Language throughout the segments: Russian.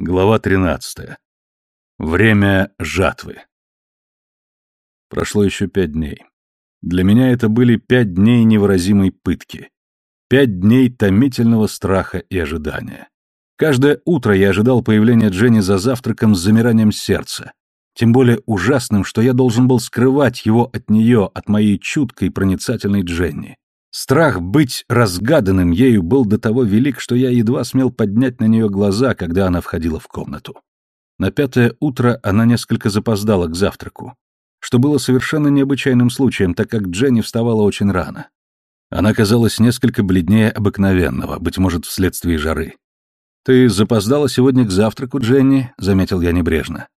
Глава 13. Время жатвы. Прошло еще пять дней. Для меня это были пять дней невыразимой пытки. Пять дней томительного страха и ожидания. Каждое утро я ожидал появления Дженни за завтраком с замиранием сердца. Тем более ужасным, что я должен был скрывать его от нее, от моей чуткой, проницательной Дженни. Страх быть разгаданным ею был до того велик, что я едва смел поднять на нее глаза, когда она входила в комнату. На пятое утро она несколько запоздала к завтраку, что было совершенно необычайным случаем, так как Дженни вставала очень рано. Она казалась несколько бледнее обыкновенного, быть может, вследствие жары. «Ты запоздала сегодня к завтраку, Дженни?» — заметил я небрежно.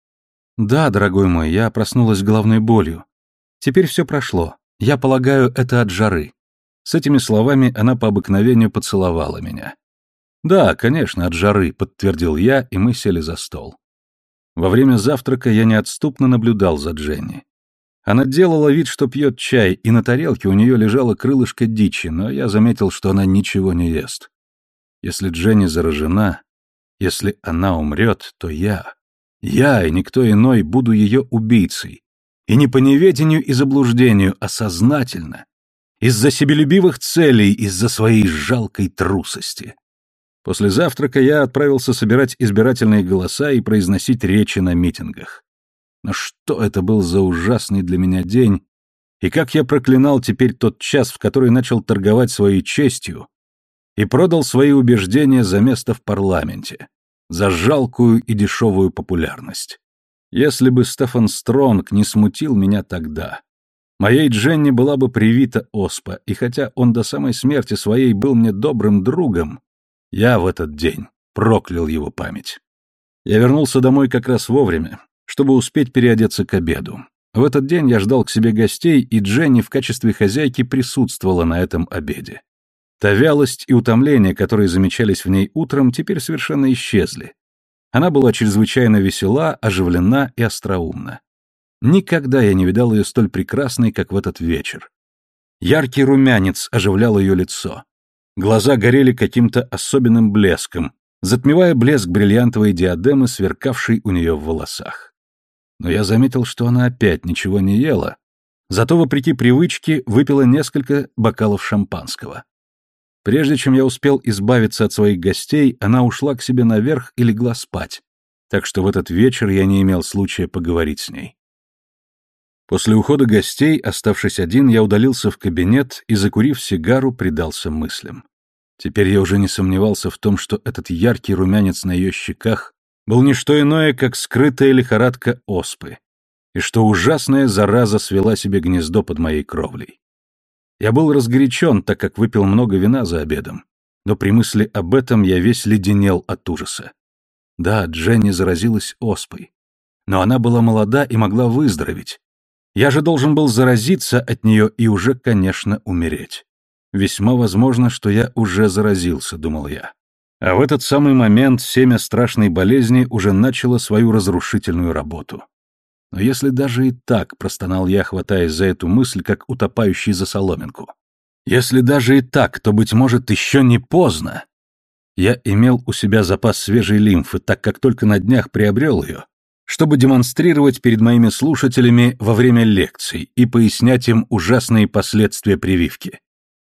«Да, дорогой мой, я проснулась головной болью. Теперь все прошло. Я полагаю, это от жары». С этими словами она по обыкновению поцеловала меня. «Да, конечно, от жары», — подтвердил я, и мы сели за стол. Во время завтрака я неотступно наблюдал за Дженни. Она делала вид, что пьет чай, и на тарелке у нее лежало крылышко дичи, но я заметил, что она ничего не ест. Если Дженни заражена, если она умрет, то я, я и никто иной буду ее убийцей. И не по неведению и заблуждению, а сознательно, из-за себелюбивых целей, из-за своей жалкой трусости. После завтрака я отправился собирать избирательные голоса и произносить речи на митингах. Но что это был за ужасный для меня день, и как я проклинал теперь тот час, в который начал торговать своей честью и продал свои убеждения за место в парламенте, за жалкую и дешевую популярность. Если бы Стефан Стронг не смутил меня тогда, Моей Дженни была бы привита оспа, и хотя он до самой смерти своей был мне добрым другом, я в этот день проклял его память. Я вернулся домой как раз вовремя, чтобы успеть переодеться к обеду. В этот день я ждал к себе гостей, и Дженни в качестве хозяйки присутствовала на этом обеде. Та вялость и утомление, которые замечались в ней утром, теперь совершенно исчезли. Она была чрезвычайно весела, оживлена и остроумна. Никогда я не видал ее столь прекрасной, как в этот вечер. Яркий румянец оживлял ее лицо. Глаза горели каким-то особенным блеском, затмевая блеск бриллиантовой диадемы, сверкавшей у нее в волосах. Но я заметил, что она опять ничего не ела, зато, вопреки привычке, выпила несколько бокалов шампанского. Прежде чем я успел избавиться от своих гостей, она ушла к себе наверх и легла спать, так что в этот вечер я не имел случая поговорить с ней. После ухода гостей, оставшись один, я удалился в кабинет и, закурив сигару, предался мыслям. Теперь я уже не сомневался в том, что этот яркий румянец на ее щеках был не что иное, как скрытая лихорадка оспы, и что ужасная зараза свела себе гнездо под моей кровлей. Я был разгорячен, так как выпил много вина за обедом, но при мысли об этом я весь леденел от ужаса. Да, Дженни заразилась оспой, но она была молода и могла выздороветь, я же должен был заразиться от нее и уже, конечно, умереть. Весьма возможно, что я уже заразился, думал я. А в этот самый момент семя страшной болезни уже начало свою разрушительную работу. Но если даже и так, простонал я, хватаясь за эту мысль, как утопающий за соломинку. Если даже и так, то, быть может, еще не поздно. Я имел у себя запас свежей лимфы, так как только на днях приобрел ее, чтобы демонстрировать перед моими слушателями во время лекций и пояснять им ужасные последствия прививки.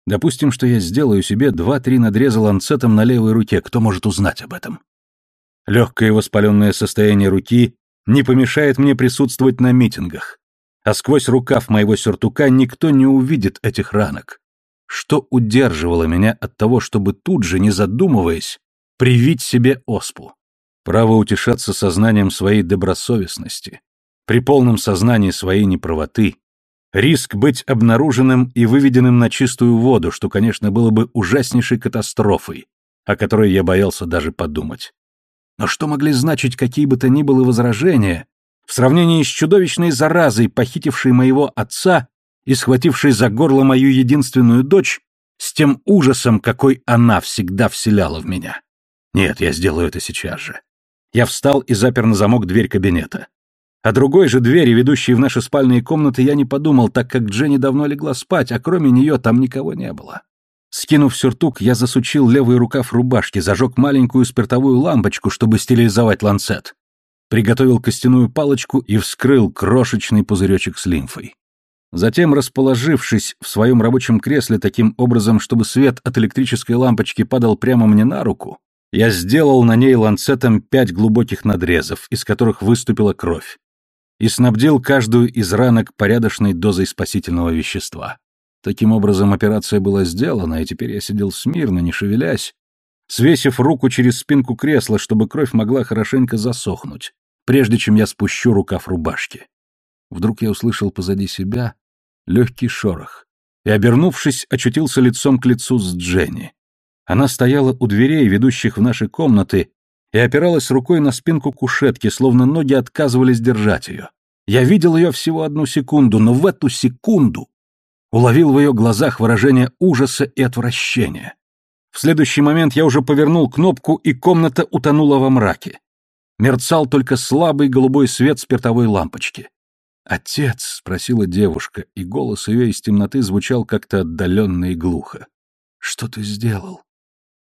Допустим, что я сделаю себе два-три надреза ланцетом на левой руке, кто может узнать об этом? Легкое воспаленное состояние руки не помешает мне присутствовать на митингах, а сквозь рукав моего сюртука никто не увидит этих ранок. Что удерживало меня от того, чтобы тут же, не задумываясь, привить себе оспу? Право утешаться сознанием своей добросовестности, при полном сознании своей неправоты, риск быть обнаруженным и выведенным на чистую воду, что, конечно, было бы ужаснейшей катастрофой, о которой я боялся даже подумать. Но что могли значить какие бы то ни было возражения в сравнении с чудовищной заразой, похитившей моего отца и схватившей за горло мою единственную дочь, с тем ужасом, какой она всегда вселяла в меня? Нет, я сделаю это сейчас же. Я встал и запер на замок дверь кабинета. О другой же двери, ведущей в наши спальные комнаты, я не подумал, так как Дженни давно легла спать, а кроме нее там никого не было. Скинув сюртук, я засучил левый рукав рубашки, зажег маленькую спиртовую лампочку, чтобы стерилизовать ланцет. Приготовил костяную палочку и вскрыл крошечный пузыречек с лимфой. Затем, расположившись в своем рабочем кресле таким образом, чтобы свет от электрической лампочки падал прямо мне на руку, я сделал на ней ланцетом пять глубоких надрезов, из которых выступила кровь, и снабдил каждую из ранок порядочной дозой спасительного вещества. Таким образом, операция была сделана, и теперь я сидел смирно, не шевелясь, свесив руку через спинку кресла, чтобы кровь могла хорошенько засохнуть, прежде чем я спущу рукав рубашки. Вдруг я услышал позади себя легкий шорох, и, обернувшись, очутился лицом к лицу с Дженни. Она стояла у дверей, ведущих в наши комнаты, и опиралась рукой на спинку кушетки, словно ноги отказывались держать ее. Я видел ее всего одну секунду, но в эту секунду уловил в ее глазах выражение ужаса и отвращения. В следующий момент я уже повернул кнопку, и комната утонула во мраке. Мерцал только слабый голубой свет спиртовой лампочки. «Отец?» — спросила девушка, и голос ее из темноты звучал как-то отдаленно и глухо. «Что ты сделал?»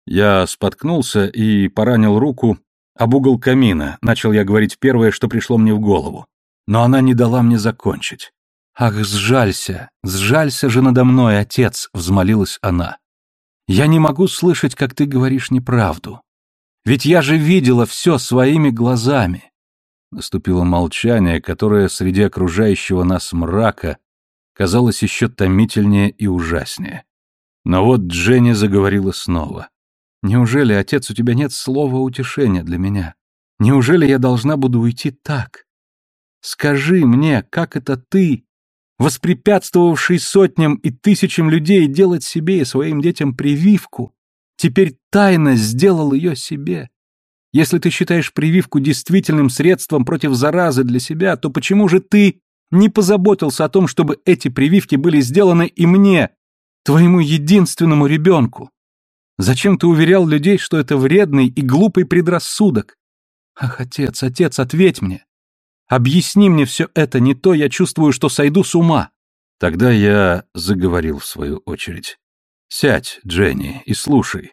Я споткнулся и поранил руку об угол камина, начал я говорить первое, что пришло мне в голову. Но она не дала мне закончить. «Ах, сжалься, сжалься же надо мной, отец!» — взмолилась она. «Я не могу слышать, как ты говоришь неправду. Ведь я же видела все своими глазами. Наступило молчание, которое среди окружающего нас мрака казалось еще томительнее и ужаснее. Но вот Дженни заговорила снова. «Неужели, отец, у тебя нет слова утешения для меня? Неужели я должна буду уйти так? Скажи мне, как это ты, воспрепятствовавший сотням и тысячам людей делать себе и своим детям прививку, теперь тайно сделал ее себе?» Если ты считаешь прививку действительным средством против заразы для себя, то почему же ты не позаботился о том, чтобы эти прививки были сделаны и мне, твоему единственному ребенку? Зачем ты уверял людей, что это вредный и глупый предрассудок? Ах, отец, отец, ответь мне. Объясни мне все это, не то я чувствую, что сойду с ума. Тогда я заговорил в свою очередь. Сядь, Дженни, и слушай.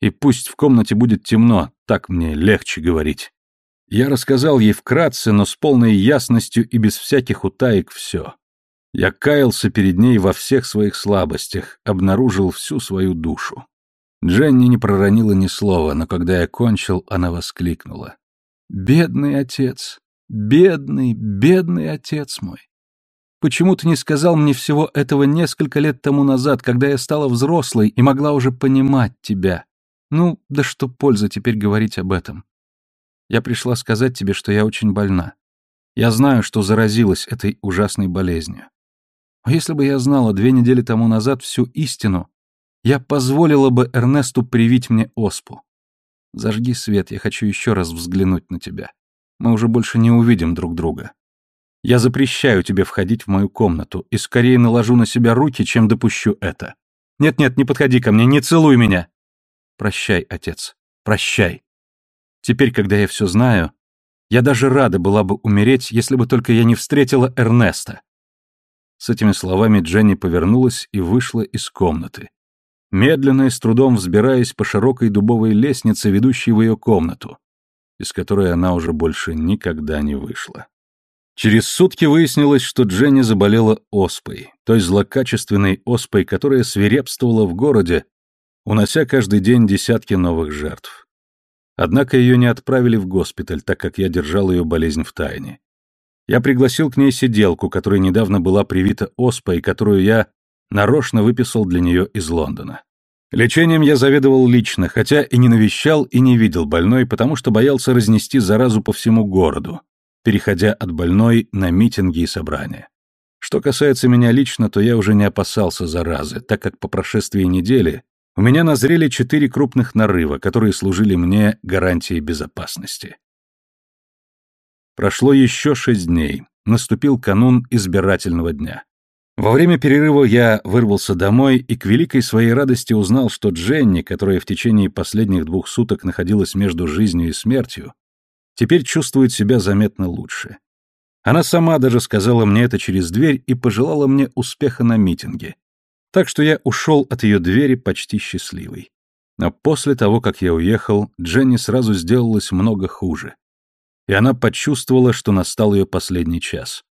И пусть в комнате будет темно, так мне легче говорить. Я рассказал ей вкратце, но с полной ясностью и без всяких утаек все. Я каялся перед ней во всех своих слабостях, обнаружил всю свою душу. Дженни не проронила ни слова, но когда я кончил, она воскликнула. «Бедный отец! Бедный, бедный отец мой! Почему ты не сказал мне всего этого несколько лет тому назад, когда я стала взрослой и могла уже понимать тебя? Ну, да что польза теперь говорить об этом? Я пришла сказать тебе, что я очень больна. Я знаю, что заразилась этой ужасной болезнью. А если бы я знала две недели тому назад всю истину, я позволила бы Эрнесту привить мне оспу. Зажги свет, я хочу еще раз взглянуть на тебя. Мы уже больше не увидим друг друга. Я запрещаю тебе входить в мою комнату и скорее наложу на себя руки, чем допущу это. Нет-нет, не подходи ко мне, не целуй меня. Прощай, отец, прощай. Теперь, когда я все знаю, я даже рада была бы умереть, если бы только я не встретила Эрнеста. С этими словами Дженни повернулась и вышла из комнаты, медленно и с трудом взбираясь по широкой дубовой лестнице, ведущей в ее комнату, из которой она уже больше никогда не вышла. Через сутки выяснилось, что Дженни заболела оспой, той злокачественной оспой, которая свирепствовала в городе унося каждый день десятки новых жертв. Однако ее не отправили в госпиталь, так как я держал ее болезнь в тайне. Я пригласил к ней сиделку, которой недавно была привита оспа и которую я нарочно выписал для нее из Лондона. Лечением я заведовал лично, хотя и не навещал и не видел больной, потому что боялся разнести заразу по всему городу, переходя от больной на митинги и собрания. Что касается меня лично, то я уже не опасался заразы, так как по прошествии недели у меня назрели четыре крупных нарыва, которые служили мне гарантией безопасности. Прошло еще шесть дней. Наступил канун избирательного дня. Во время перерыва я вырвался домой и к великой своей радости узнал, что Дженни, которая в течение последних двух суток находилась между жизнью и смертью, теперь чувствует себя заметно лучше. Она сама даже сказала мне это через дверь и пожелала мне успеха на митинге, Так что я ушел от ее двери почти счастливый. Но после того, как я уехал, Дженни сразу сделалось много хуже. И она почувствовала, что настал ее последний час.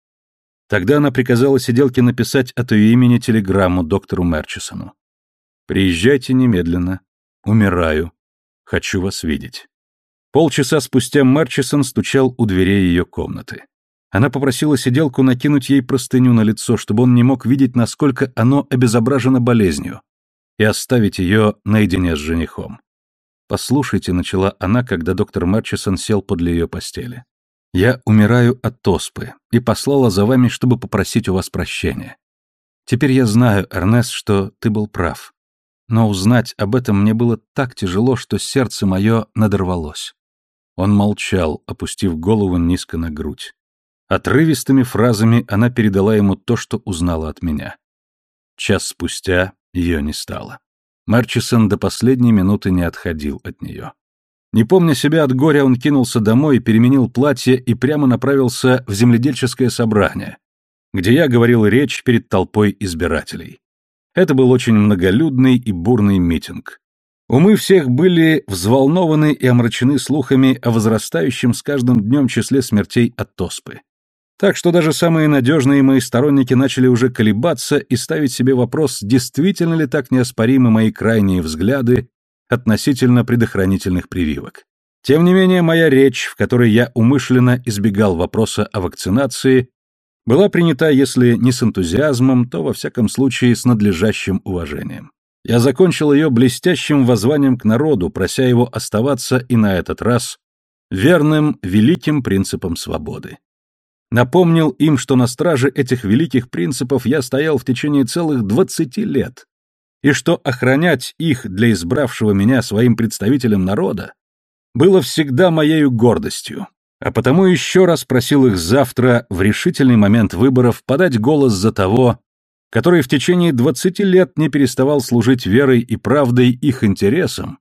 Тогда она приказала сиделке написать от ее имени телеграмму доктору Мерчисону. «Приезжайте немедленно. Умираю. Хочу вас видеть». Полчаса спустя Мерчисон стучал у дверей ее комнаты. Она попросила сиделку накинуть ей простыню на лицо, чтобы он не мог видеть, насколько оно обезображено болезнью, и оставить ее наедине с женихом. «Послушайте», — начала она, когда доктор Мерчисон сел подле ее постели. Я умираю от оспы и послала за вами, чтобы попросить у вас прощения. Теперь я знаю, Эрнест, что ты был прав. Но узнать об этом мне было так тяжело, что сердце мое надорвалось». Он молчал, опустив голову низко на грудь. Отрывистыми фразами она передала ему то, что узнала от меня. Час спустя ее не стало. Марчисон до последней минуты не отходил от нее. Не помня себя от горя, он кинулся домой, переменил платье и прямо направился в земледельческое собрание, где я говорил речь перед толпой избирателей. Это был очень многолюдный и бурный митинг. Умы всех были взволнованы и омрачены слухами о возрастающем с каждым днем числе смертей от тоспы. Так что даже самые надежные мои сторонники начали уже колебаться и ставить себе вопрос, действительно ли так неоспоримы мои крайние взгляды относительно предохранительных прививок. Тем не менее, моя речь, в которой я умышленно избегал вопроса о вакцинации, была принята, если не с энтузиазмом, то, во всяком случае, с надлежащим уважением. Я закончил ее блестящим воззванием к народу, прося его оставаться и на этот раз верным великим принципам свободы. Напомнил им, что на страже этих великих принципов я стоял в течение целых двадцати лет, и что охранять их для избравшего меня своим представителем народа было всегда моею гордостью, а потому еще раз просил их завтра, в решительный момент выборов, подать голос за того, который в течение двадцати лет не переставал служить верой и правдой их интересам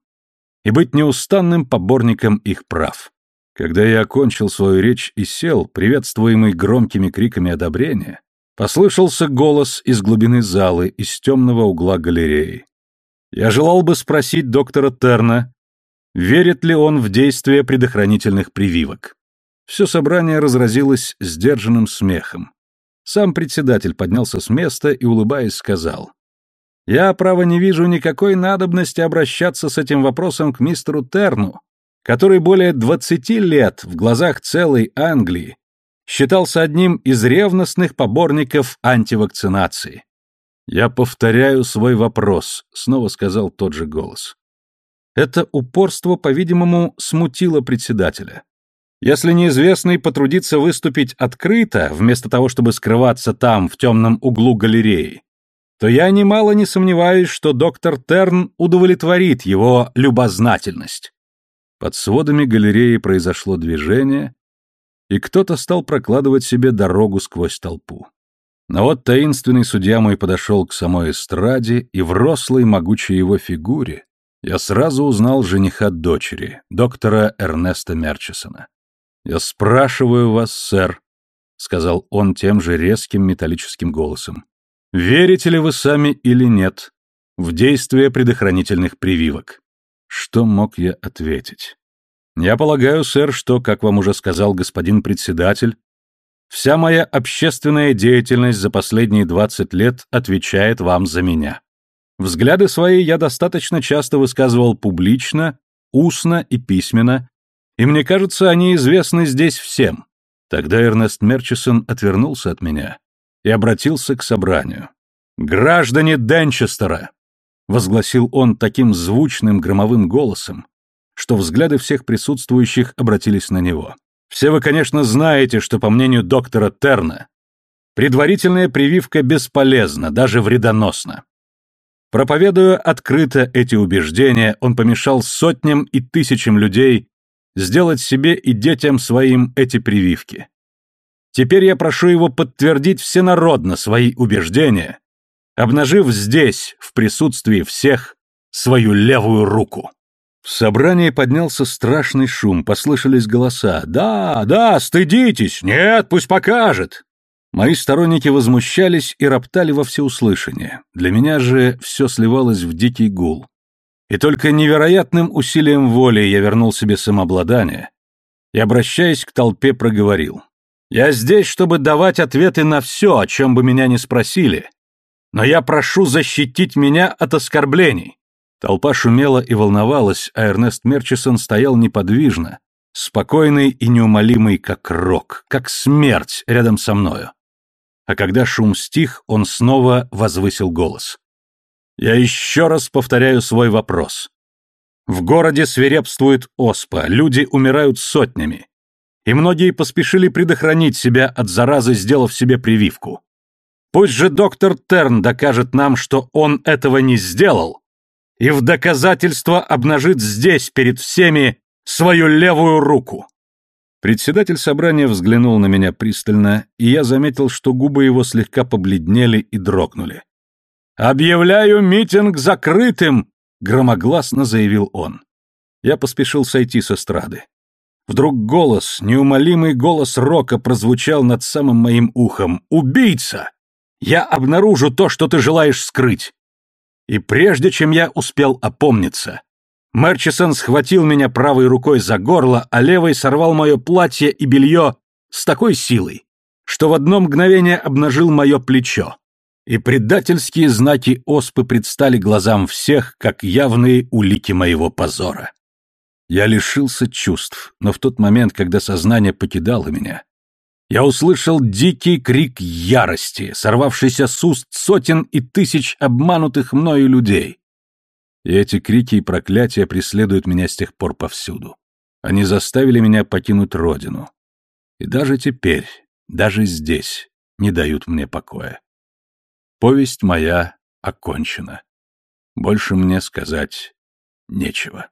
и быть неустанным поборником их прав. Когда я окончил свою речь и сел, приветствуемый громкими криками одобрения, Послышался голос из глубины залы, из темного угла галереи. Я желал бы спросить доктора Терна, верит ли он в действие предохранительных прививок. Все собрание разразилось сдержанным смехом. Сам председатель поднялся с места и, улыбаясь, сказал, «Я, право, не вижу никакой надобности обращаться с этим вопросом к мистеру Терну, который более двадцати лет в глазах целой Англии считался одним из ревностных поборников антивакцинации. «Я повторяю свой вопрос», — снова сказал тот же голос. Это упорство, по-видимому, смутило председателя. Если неизвестный потрудится выступить открыто, вместо того, чтобы скрываться там, в темном углу галереи, то я немало не сомневаюсь, что доктор Терн удовлетворит его любознательность. Под сводами галереи произошло движение, и кто-то стал прокладывать себе дорогу сквозь толпу. Но вот таинственный судья мой подошел к самой эстраде, и в рослой могучей его фигуре я сразу узнал жениха дочери, доктора Эрнеста Мерчисона. «Я спрашиваю вас, сэр», — сказал он тем же резким металлическим голосом, «верите ли вы сами или нет в действие предохранительных прививок?» Что мог я ответить? Я полагаю, сэр, что, как вам уже сказал господин председатель, вся моя общественная деятельность за последние 20 лет отвечает вам за меня. Взгляды свои я достаточно часто высказывал публично, устно и письменно, и мне кажется, они известны здесь всем. Тогда Эрнест Мерчисон отвернулся от меня и обратился к собранию. «Граждане Денчестера!» — возгласил он таким звучным громовым голосом, что взгляды всех присутствующих обратились на него. Все вы, конечно, знаете, что, по мнению доктора Терна, предварительная прививка бесполезна, даже вредоносна. Проповедуя открыто эти убеждения, он помешал сотням и тысячам людей сделать себе и детям своим эти прививки. Теперь я прошу его подтвердить всенародно свои убеждения, обнажив здесь, в присутствии всех, свою левую руку. В собрании поднялся страшный шум, послышались голоса. «Да, да, стыдитесь! Нет, пусть покажет!» Мои сторонники возмущались и роптали во всеуслышание. Для меня же все сливалось в дикий гул. И только невероятным усилием воли я вернул себе самообладание и, обращаясь к толпе, проговорил. «Я здесь, чтобы давать ответы на все, о чем бы меня ни спросили, но я прошу защитить меня от оскорблений». Толпа шумела и волновалась, а Эрнест Мерчисон стоял неподвижно, спокойный и неумолимый, как рок, как смерть рядом со мною. А когда шум стих, он снова возвысил голос. «Я еще раз повторяю свой вопрос. В городе свирепствует оспа, люди умирают сотнями. И многие поспешили предохранить себя от заразы, сделав себе прививку. Пусть же доктор Терн докажет нам, что он этого не сделал, и в доказательство обнажит здесь перед всеми свою левую руку. Председатель собрания взглянул на меня пристально, и я заметил, что губы его слегка побледнели и дрогнули. «Объявляю митинг закрытым!» — громогласно заявил он. Я поспешил сойти с эстрады. Вдруг голос, неумолимый голос Рока прозвучал над самым моим ухом. «Убийца! Я обнаружу то, что ты желаешь скрыть!» И прежде чем я успел опомниться, Мерчисон схватил меня правой рукой за горло, а левой сорвал мое платье и белье с такой силой, что в одно мгновение обнажил мое плечо, и предательские знаки оспы предстали глазам всех, как явные улики моего позора. Я лишился чувств, но в тот момент, когда сознание покидало меня, я услышал дикий крик ярости, сорвавшийся с уст сотен и тысяч обманутых мною людей. И эти крики и проклятия преследуют меня с тех пор повсюду. Они заставили меня покинуть родину. И даже теперь, даже здесь, не дают мне покоя. Повесть моя окончена. Больше мне сказать нечего.